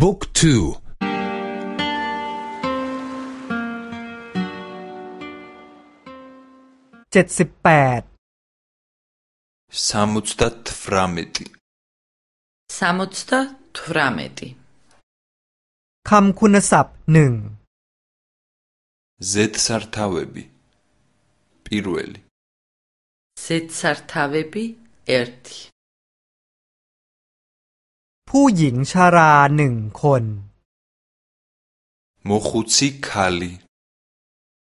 Book 2 78 78 78คำคุณศัพท์หนึ่ง z e t s a r t a v e b i p i r u e l i z e t s a r t a v e b i e r t i ผู้หญิงชาราหนึ่งคนโมคุซิคาลี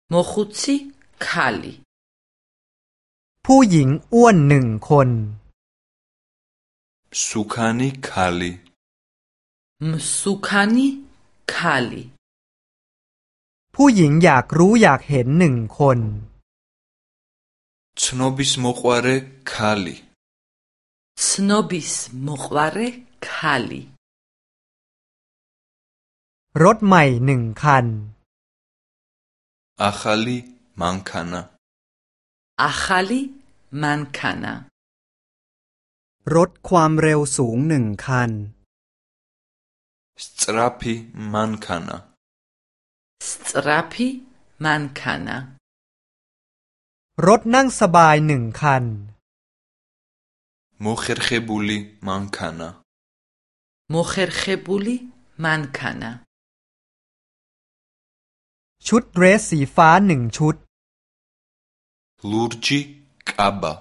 โมคุซิคาลีผู้หญิงอ้วนหนึ่งคนสุขานิคาลีมสุขานิคาลีผู้หญิงอยากรู้อยากเห็นหนึ่งคนชโนบิสโมควาเรคาลีชโนบิสโมควาเรคาลีรถใหม่หนึ่งคันอาคาลีมังคานะอาคาลีมังคานะรถความเร็วสูงหนึ่งคัน สตรัพีมันคานะสตรัพีมันคานะรถนั่งสบายหนึ่งคัน มูเคร์เคบุลีมังคานะมเ ო ხ ე რ ხ ე ბ უ ლ ი მ ა ნ ქ ა น ა ชุดเดรสสีฟ้าหนึ่งชุดลูรจิกาบา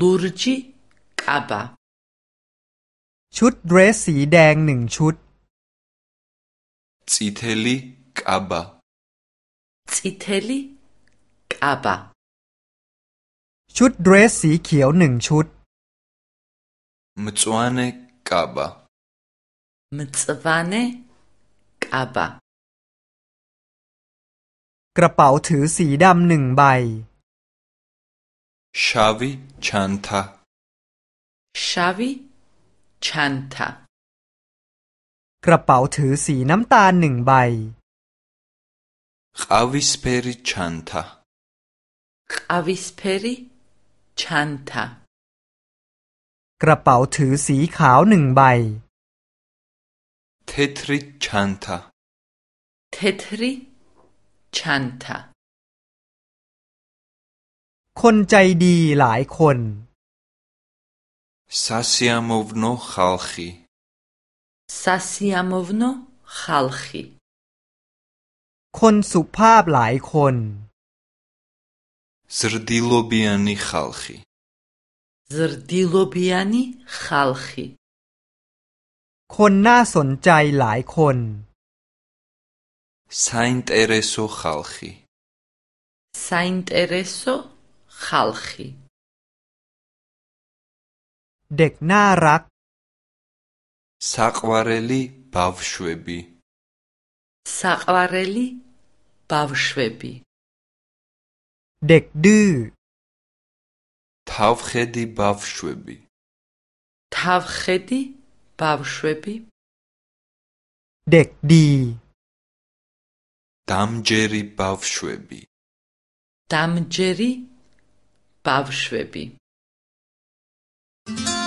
ลูรจิกาบาชุดเดรสสีแดงหนึ่งชุดซิเทลีกาบาซิเทลีกาบาชุดเดรสสีเขียวหนึ่งชุดมจวานเ kaba. Mtsvane kaba. กระเป๋าถือสีดำหนึ่งใบ Shavi chanta. Shavi chanta. กระเป๋าถือสีน้ำตาลหนึ่งใบ ყავისფერი ჩანთა Avisperi chanta. กระเป๋าถือสีขาวหนึ่งใบ เทตริชันตาเทตริชันตาคนใจดีหลายคน ซาซิอามอฟโนคาลคี ซาซิอามอฟโนคาลคี คนสุภาพหลายคนซรดิโลบิอานิคาลคี ზრდილობიანი ხალხი კონ ნა სონჯაი ლაი კონ საინტერესო ხალხი საინტერესო ხალხი დეკ ნა რაკ საყვარელი ბავშვები საყვარელი ბავშვები დეკ დუ თავხედი ბავშვები თავხედი ბავშვები დეკდი დამჯერი ბავშვები დამჯერი ბავშვები Thank you.